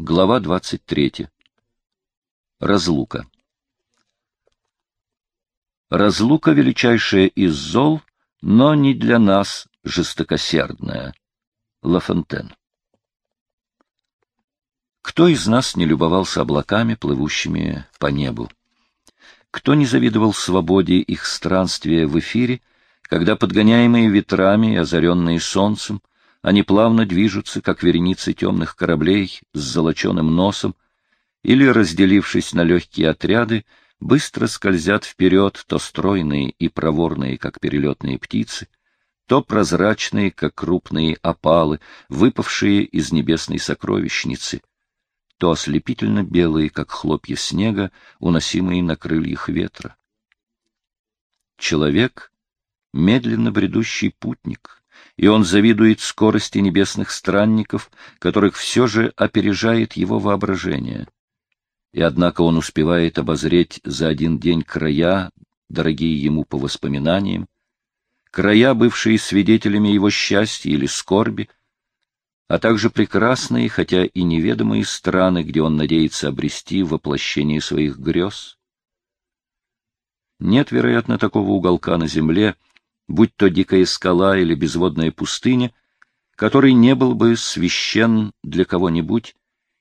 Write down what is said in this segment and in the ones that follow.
Глава 23. Разлука. Разлука величайшая из зол, но не для нас жестокосердная. Ла Фонтен. Кто из нас не любовался облаками, плывущими по небу? Кто не завидовал свободе их странствия в эфире, когда, подгоняемые ветрами и озаренные солнцем, они плавно движутся, как вереницы темных кораблей с золоченым носом, или, разделившись на легкие отряды, быстро скользят вперед то стройные и проворные, как перелетные птицы, то прозрачные, как крупные опалы, выпавшие из небесной сокровищницы, то ослепительно белые, как хлопья снега, уносимые на крыльях ветра. Человек — медленно бредущий путник — и он завидует скорости небесных странников, которых все же опережает его воображение. И однако он успевает обозреть за один день края, дорогие ему по воспоминаниям, края, бывшие свидетелями его счастья или скорби, а также прекрасные, хотя и неведомые страны, где он надеется обрести воплощение своих грез. Нет, вероятно, такого уголка на земле, будь то дикая скала или безводная пустыня, который не был бы священ для кого-нибудь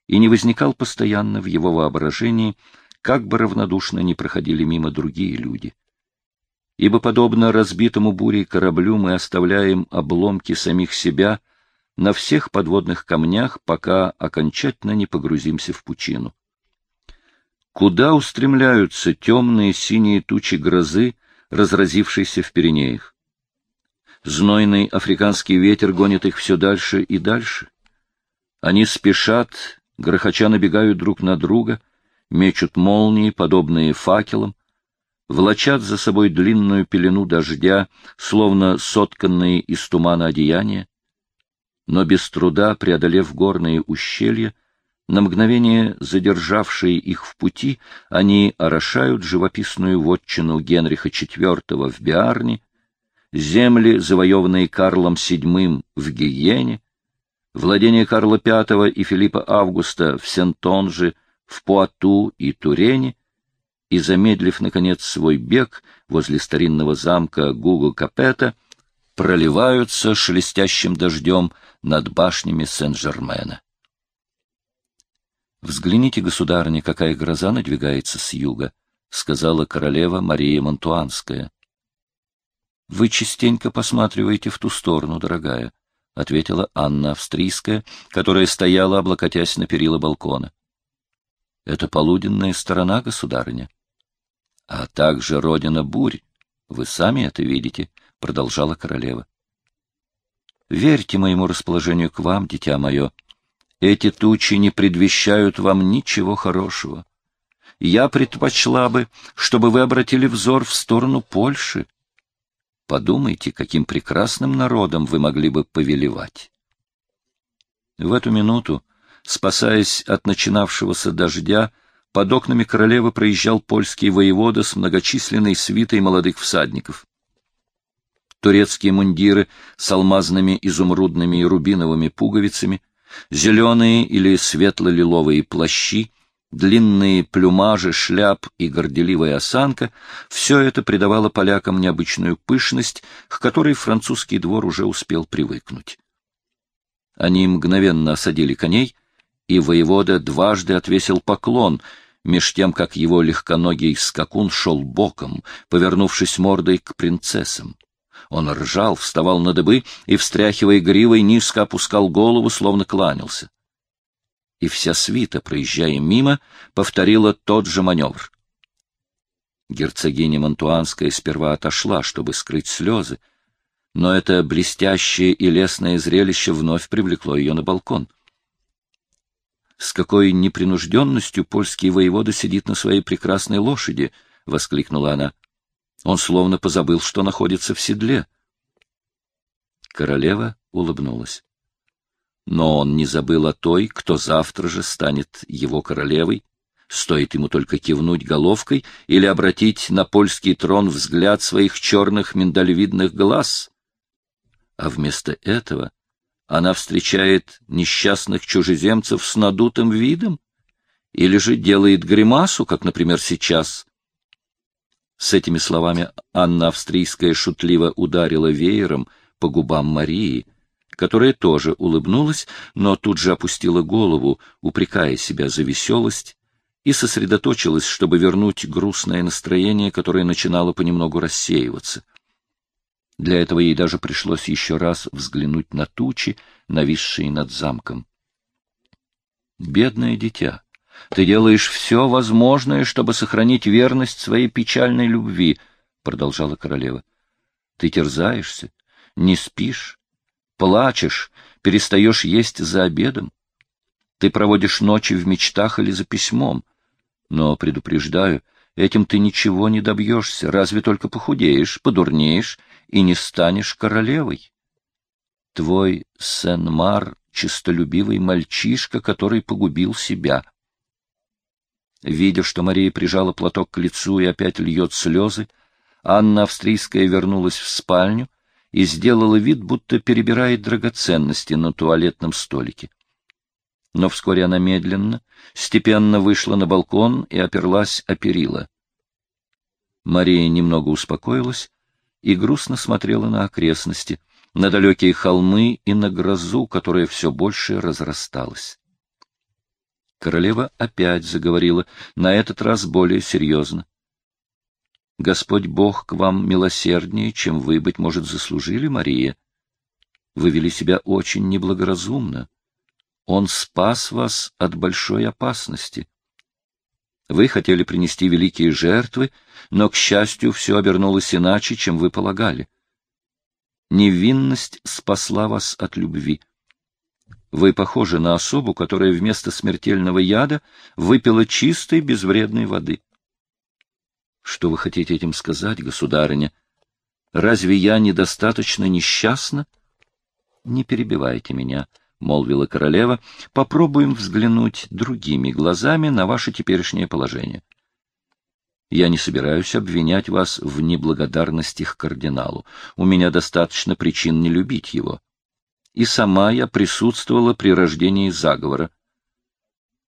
и не возникал постоянно в его воображении, как бы равнодушно ни проходили мимо другие люди. Ибо, подобно разбитому бурей кораблю, мы оставляем обломки самих себя на всех подводных камнях, пока окончательно не погрузимся в пучину. Куда устремляются темные синие тучи грозы, разразившейся в Пиренеях? Знойный африканский ветер гонит их все дальше и дальше. Они спешат, грохоча набегают друг на друга, мечут молнии, подобные факелам, влачат за собой длинную пелену дождя, словно сотканные из тумана одеяния, но без труда, преодолев горные ущелья, на мгновение задержавшие их в пути, они орошают живописную вотчину Генриха IV в Биарне земли, завоеванные Карлом VII в Гиене, владения Карла V и Филиппа Августа в Сентонже, в Пуату и Турене, и, замедлив, наконец, свой бег возле старинного замка Гугу-Капета, проливаются шелестящим дождем над башнями Сен-Жермена. «Взгляните, государыня, какая гроза надвигается с юга», — сказала королева Мария Монтуанская. — Вы частенько посматриваете в ту сторону, дорогая, — ответила Анна Австрийская, которая стояла, облокотясь на перила балкона. — Это полуденная сторона, государыня. — А также родина бурь. Вы сами это видите, — продолжала королева. — Верьте моему расположению к вам, дитя мое. Эти тучи не предвещают вам ничего хорошего. Я предпочла бы, чтобы вы обратили взор в сторону Польши, Подумайте, каким прекрасным народом вы могли бы повелевать. В эту минуту, спасаясь от начинавшегося дождя, под окнами королевы проезжал польский воевода с многочисленной свитой молодых всадников. Турецкие мундиры с алмазными, изумрудными и рубиновыми пуговицами, зеленые или светло-лиловые плащи, длинные плюмажи, шляп и горделивая осанка — все это придавало полякам необычную пышность, к которой французский двор уже успел привыкнуть. Они мгновенно осадили коней, и воевода дважды отвесил поклон, меж тем, как его легконогий скакун шел боком, повернувшись мордой к принцессам. Он ржал, вставал на дыбы и, встряхивая гривой, низко опускал голову, словно кланялся и вся свита, проезжая мимо, повторила тот же маневр. Герцогиня Монтуанская сперва отошла, чтобы скрыть слезы, но это блестящее и лесное зрелище вновь привлекло ее на балкон. «С какой непринужденностью польский воевода сидит на своей прекрасной лошади!» — воскликнула она. «Он словно позабыл, что находится в седле». Королева улыбнулась но он не забыл о той, кто завтра же станет его королевой. Стоит ему только кивнуть головкой или обратить на польский трон взгляд своих черных миндалевидных глаз. А вместо этого Она встречает несчастных чужеземцев с надутым видом? Или же делает гримасу, как, например, сейчас? С этими словами Анна Австрийская шутливо ударила веером по губам Марии, которая тоже улыбнулась, но тут же опустила голову, упрекая себя за веселость, и сосредоточилась, чтобы вернуть грустное настроение, которое начинало понемногу рассеиваться. Для этого ей даже пришлось еще раз взглянуть на тучи, нависшие над замком. Бедное дитя, ты делаешь все возможное, чтобы сохранить верность своей печальной любви, — продолжала королева. Ты терзаешься, не спишь, плачешь, перестаешь есть за обедом. Ты проводишь ночи в мечтах или за письмом. Но, предупреждаю, этим ты ничего не добьешься, разве только похудеешь, подурнеешь и не станешь королевой. Твой Сен-Мар — честолюбивый мальчишка, который погубил себя. Видя, что Мария прижала платок к лицу и опять льет слезы, Анна Австрийская вернулась в спальню и сделала вид, будто перебирает драгоценности на туалетном столике. Но вскоре она медленно, степенно вышла на балкон и оперлась о перила. Мария немного успокоилась и грустно смотрела на окрестности, на далекие холмы и на грозу, которая все больше разрасталась. Королева опять заговорила, на этот раз более серьезно. «Господь Бог к вам милосерднее, чем вы, быть может, заслужили, Мария. Вы вели себя очень неблагоразумно. Он спас вас от большой опасности. Вы хотели принести великие жертвы, но, к счастью, все обернулось иначе, чем вы полагали. Невинность спасла вас от любви. Вы похожи на особу, которая вместо смертельного яда выпила чистой безвредной воды. Что вы хотите этим сказать, государыня? Разве я недостаточно несчастна? Не перебивайте меня. — молвила королева, — попробуем взглянуть другими глазами на ваше теперешнее положение. Я не собираюсь обвинять вас в неблагодарности к кардиналу. У меня достаточно причин не любить его. И сама я присутствовала при рождении заговора.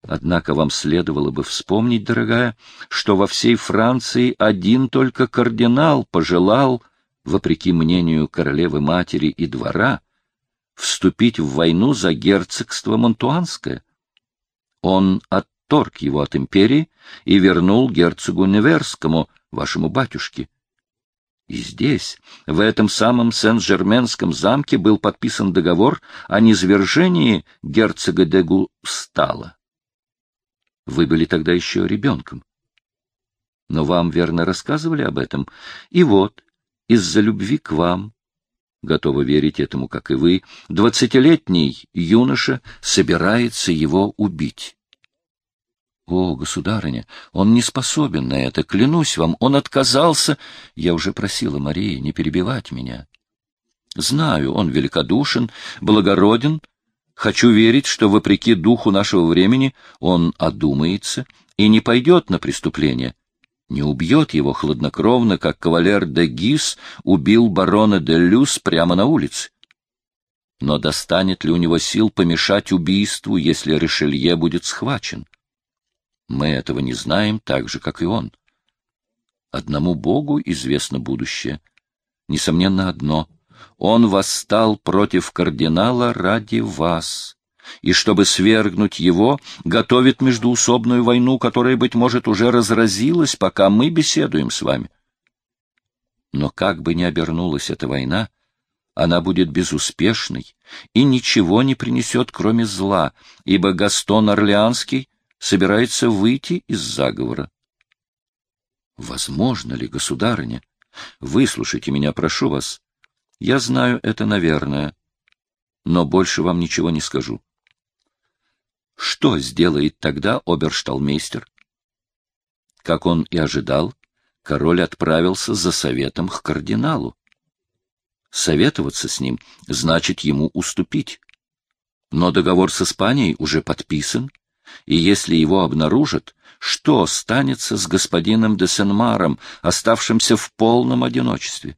Однако вам следовало бы вспомнить, дорогая, что во всей Франции один только кардинал пожелал, вопреки мнению королевы-матери и двора, вступить в войну за герцогство Монтуанское. Он отторг его от империи и вернул герцогу Неверскому, вашему батюшке. И здесь, в этом самом Сен-Жерменском замке, был подписан договор о низвержении герцога де Густала. Вы были тогда еще ребенком. Но вам, верно, рассказывали об этом. И вот, из-за любви к вам, готова верить этому, как и вы, двадцатилетний юноша собирается его убить. О, государыня, он не способен на это, клянусь вам, он отказался. Я уже просила Марии не перебивать меня. Знаю, он великодушен, благороден. Хочу верить, что, вопреки духу нашего времени, он одумается и не пойдет на преступление не убьет его хладнокровно, как кавалер де Гис убил барона де Люс прямо на улице. Но достанет ли у него сил помешать убийству, если Ришелье будет схвачен? Мы этого не знаем так же, как и он. Одному Богу известно будущее. Несомненно, одно — он восстал против кардинала ради вас и, чтобы свергнуть его, готовит междуусобную войну, которая, быть может, уже разразилась, пока мы беседуем с вами. Но как бы ни обернулась эта война, она будет безуспешной и ничего не принесет, кроме зла, ибо Гастон Орлеанский собирается выйти из заговора. Возможно ли, государыня? Выслушайте меня, прошу вас. Я знаю это, наверное, но больше вам ничего не скажу. Что сделает тогда обершталмейстер? Как он и ожидал, король отправился за советом к кардиналу. Советоваться с ним значит ему уступить. Но договор с Испанией уже подписан, и если его обнаружат, что станется с господином де Сенмаром, оставшимся в полном одиночестве?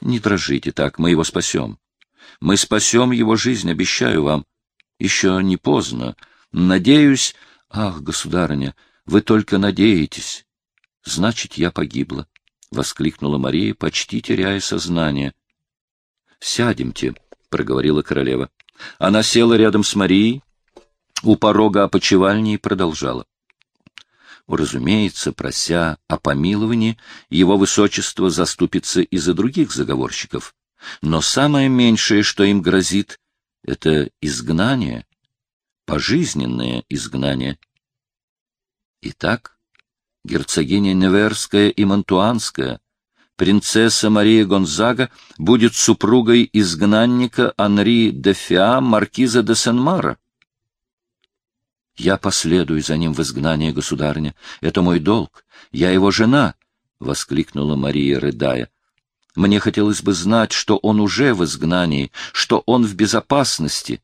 Не дрожите так, мы его спасем. Мы спасем его жизнь, обещаю вам. Еще не поздно. Надеюсь... Ах, государыня, вы только надеетесь. Значит, я погибла, — воскликнула Мария, почти теряя сознание. — Сядемте, — проговорила королева. Она села рядом с Марией, у порога опочивальни и продолжала. Разумеется, прося о помиловании, его высочество заступится и за других заговорщиков. Но самое меньшее, что им грозит, — это изгнание, пожизненное изгнание. Итак, герцогиня Неверская и Монтуанская, принцесса Мария Гонзага будет супругой изгнанника Анри де Фиа, маркиза де Сен-Мара. Я последую за ним в изгнание, государня. Это мой долг. Я его жена, — воскликнула Мария, рыдая. Мне хотелось бы знать, что он уже в изгнании, что он в безопасности.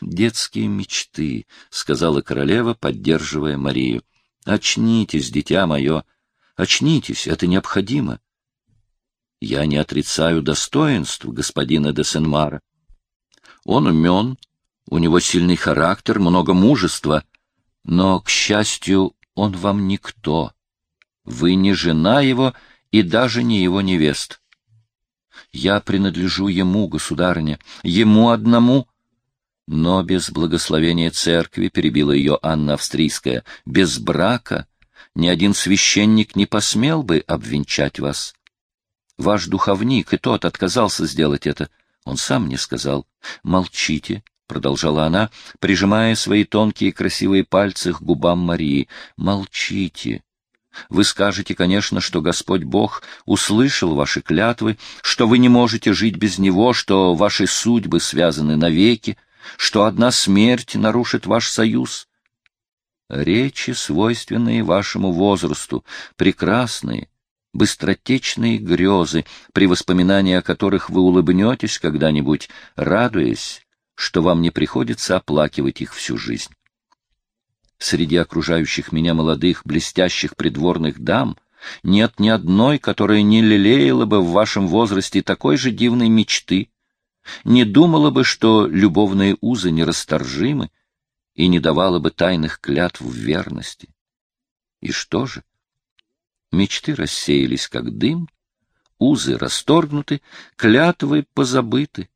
Детские мечты, — сказала королева, поддерживая Марию. Очнитесь, дитя мое, очнитесь, это необходимо. Я не отрицаю достоинств господина де Сенмара. Он умен, у него сильный характер, много мужества, но, к счастью, он вам никто. Вы не жена его и даже не его невест. Я принадлежу ему, государыня, ему одному. Но без благословения церкви, перебила ее Анна Австрийская, без брака ни один священник не посмел бы обвенчать вас. Ваш духовник и тот отказался сделать это. Он сам мне сказал. Молчите, — продолжала она, прижимая свои тонкие красивые пальцы к губам Марии. — Молчите. Вы скажете, конечно, что Господь Бог услышал ваши клятвы, что вы не можете жить без Него, что ваши судьбы связаны навеки, что одна смерть нарушит ваш союз. Речи, свойственные вашему возрасту, прекрасные, быстротечные грезы, при воспоминании о которых вы улыбнетесь когда-нибудь, радуясь, что вам не приходится оплакивать их всю жизнь. Среди окружающих меня молодых, блестящих придворных дам нет ни одной, которая не лелеяла бы в вашем возрасте такой же дивной мечты, не думала бы, что любовные узы нерасторжимы и не давала бы тайных клятв в верности. И что же? Мечты рассеялись, как дым, узы расторгнуты, клятвы позабыты.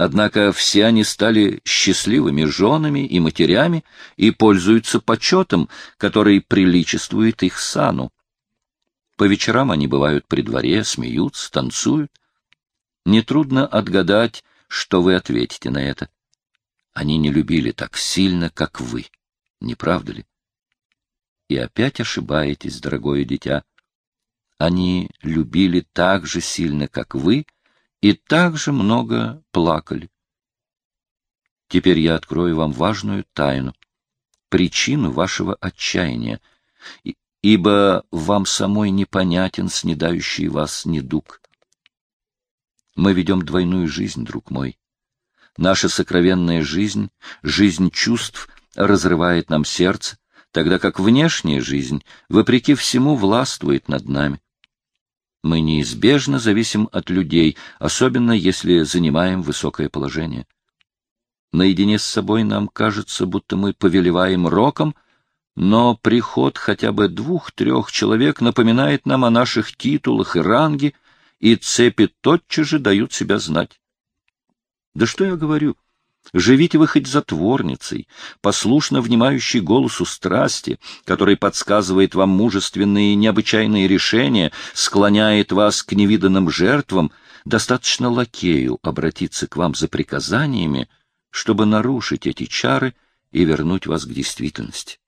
Однако все они стали счастливыми женами и матерями и пользуются почетом, который приличествует их сану. По вечерам они бывают при дворе, смеются, танцуют. Нетрудно отгадать, что вы ответите на это. Они не любили так сильно, как вы, не правда ли? И опять ошибаетесь, дорогое дитя. Они любили так же сильно, как вы, — и также много плакали. Теперь я открою вам важную тайну, причину вашего отчаяния, ибо вам самой непонятен снедающий вас недуг. Мы ведем двойную жизнь, друг мой. Наша сокровенная жизнь, жизнь чувств, разрывает нам сердце, тогда как внешняя жизнь, вопреки всему, властвует над нами. Мы неизбежно зависим от людей, особенно если занимаем высокое положение. Наедине с собой нам кажется, будто мы повелеваем роком, но приход хотя бы двух-трех человек напоминает нам о наших титулах и ранге, и цепи тотчас же дают себя знать. Да что я говорю? Живите вы хоть затворницей, послушно внимающей голосу страсти, который подсказывает вам мужественные и необычайные решения, склоняет вас к невиданным жертвам, достаточно лакею обратиться к вам за приказаниями, чтобы нарушить эти чары и вернуть вас к действительности.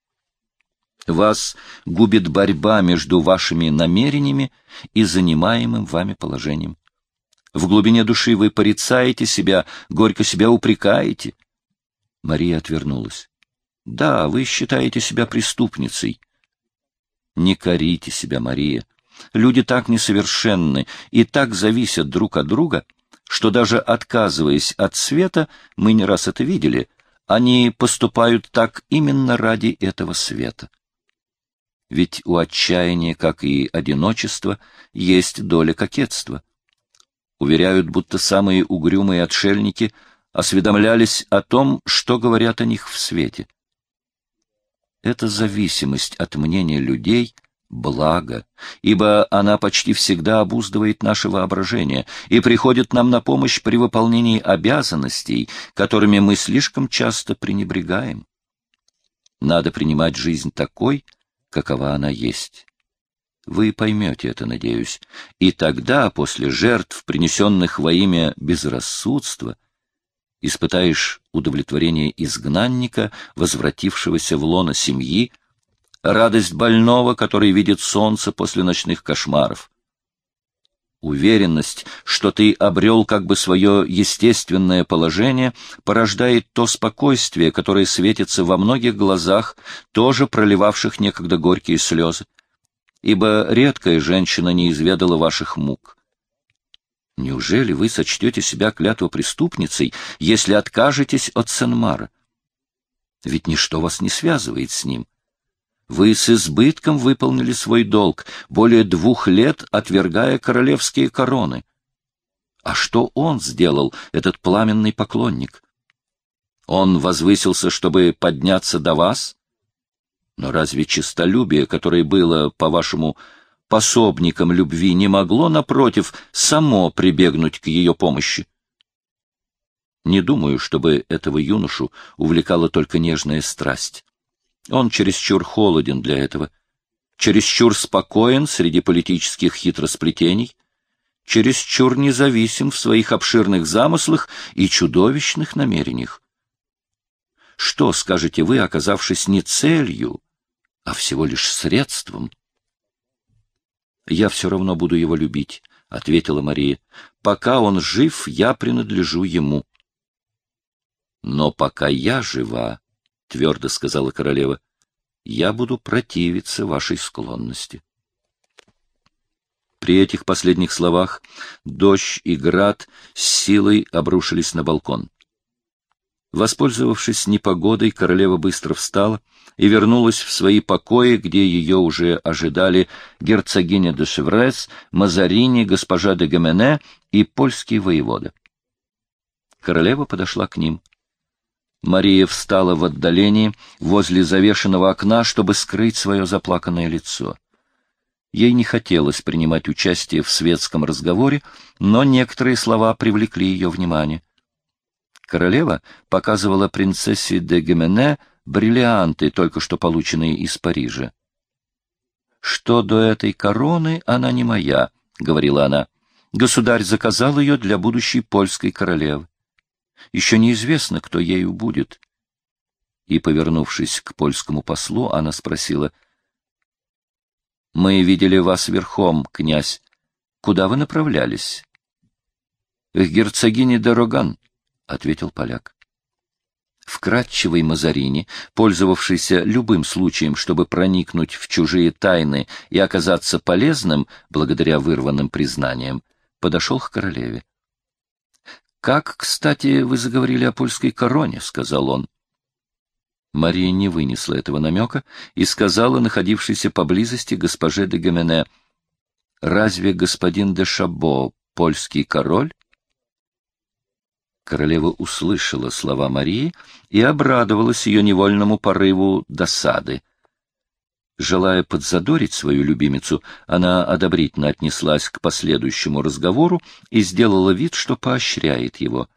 Вас губит борьба между вашими намерениями и занимаемым вами положением. В глубине души вы порицаете себя, горько себя упрекаете. Мария отвернулась. Да, вы считаете себя преступницей. Не корите себя, Мария. Люди так несовершенны и так зависят друг от друга, что даже отказываясь от света, мы не раз это видели, они поступают так именно ради этого света. Ведь у отчаяния, как и одиночества, есть доля кокетства. Уверяют, будто самые угрюмые отшельники осведомлялись о том, что говорят о них в свете. Эта зависимость от мнения людей — благо, ибо она почти всегда обуздывает наше воображение и приходит нам на помощь при выполнении обязанностей, которыми мы слишком часто пренебрегаем. Надо принимать жизнь такой, какова она есть. Вы поймете это, надеюсь. И тогда, после жертв, принесенных во имя безрассудства, испытаешь удовлетворение изгнанника, возвратившегося в лоно семьи, радость больного, который видит солнце после ночных кошмаров. Уверенность, что ты обрел как бы свое естественное положение, порождает то спокойствие, которое светится во многих глазах, тоже проливавших некогда горькие слезы ибо редкая женщина не изведала ваших мук. Неужели вы сочтете себя клятвопреступницей, если откажетесь от Сенмара? Ведь ничто вас не связывает с ним. Вы с избытком выполнили свой долг, более двух лет отвергая королевские короны. А что он сделал, этот пламенный поклонник? Он возвысился, чтобы подняться до вас? Но разве честолюбие, которое было, по-вашему, пособником любви, не могло, напротив, само прибегнуть к ее помощи? Не думаю, чтобы этого юношу увлекала только нежная страсть. Он чересчур холоден для этого, чересчур спокоен среди политических хитросплетений, чересчур независим в своих обширных замыслах и чудовищных намерениях. Что скажете вы, оказавшись не целью, а всего лишь средством. «Я все равно буду его любить», — ответила Мария. «Пока он жив, я принадлежу ему». «Но пока я жива», — твердо сказала королева, — «я буду противиться вашей склонности». При этих последних словах дождь и град с силой обрушились на балкон. Воспользовавшись непогодой, королева быстро встала и вернулась в свои покои, где ее уже ожидали герцогиня де Шеврес, Мазарини, госпожа де Гамене и польский воевода. Королева подошла к ним. Мария встала в отдалении, возле завешенного окна, чтобы скрыть свое заплаканное лицо. Ей не хотелось принимать участие в светском разговоре, но некоторые слова привлекли ее внимание. Королева показывала принцессе де Гемене бриллианты, только что полученные из Парижа. «Что до этой короны, она не моя», — говорила она. «Государь заказал ее для будущей польской королевы. Еще неизвестно, кто ею будет». И, повернувшись к польскому послу, она спросила, «Мы видели вас верхом, князь. Куда вы направлялись?» «К герцогине Дороган», ответил поляк. Вкратчивый Мазарини, пользовавшийся любым случаем, чтобы проникнуть в чужие тайны и оказаться полезным благодаря вырванным признаниям, подошел к королеве. «Как, кстати, вы заговорили о польской короне?» — сказал он. Мария не вынесла этого намека и сказала находившейся поблизости госпоже де Гамене, «Разве господин де Шабо польский король?» Королева услышала слова Марии и обрадовалась ее невольному порыву досады. Желая подзадорить свою любимицу, она одобрительно отнеслась к последующему разговору и сделала вид, что поощряет его.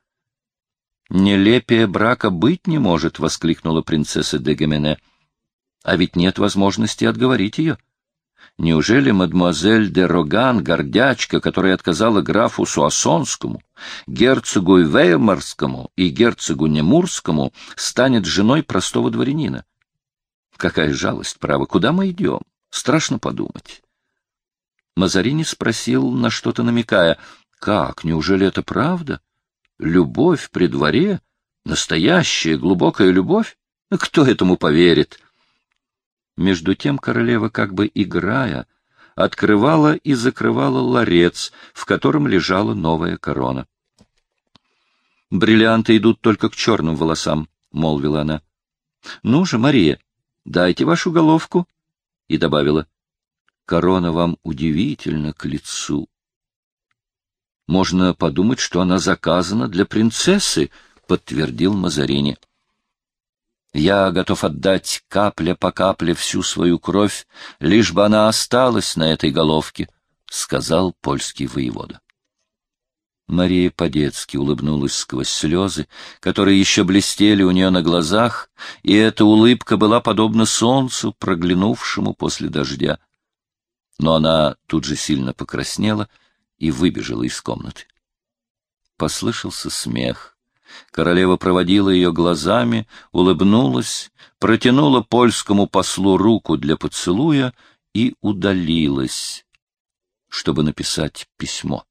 «Нелепее брака быть не может!» — воскликнула принцесса де Гемене. «А ведь нет возможности отговорить ее. Неужели мадемуазель де Роган, гордячка, которая отказала графу Суассонскому, герцогу Веймарскому и герцогу Немурскому, станет женой простого дворянина? Какая жалость, право, куда мы идем? Страшно подумать. Мазарини спросил, на что-то намекая, «Как, неужели это правда? Любовь при дворе? Настоящая глубокая любовь? Кто этому поверит?» Между тем королева, как бы играя, открывала и закрывала ларец, в котором лежала новая корона. «Бриллианты идут только к черным волосам», — молвила она. «Ну же, Мария, дайте вашу головку», — и добавила. «Корона вам удивительно к лицу». Можно подумать, что она заказана для принцессы, — подтвердил Мазарини. Я готов отдать капля по капле всю свою кровь, лишь бы она осталась на этой головке, — сказал польский воевода. Мария по-детски улыбнулась сквозь слезы, которые еще блестели у нее на глазах, и эта улыбка была подобна солнцу, проглянувшему после дождя. Но она тут же сильно покраснела и выбежала из комнаты. Послышался смех. Королева проводила ее глазами, улыбнулась, протянула польскому послу руку для поцелуя и удалилась, чтобы написать письмо.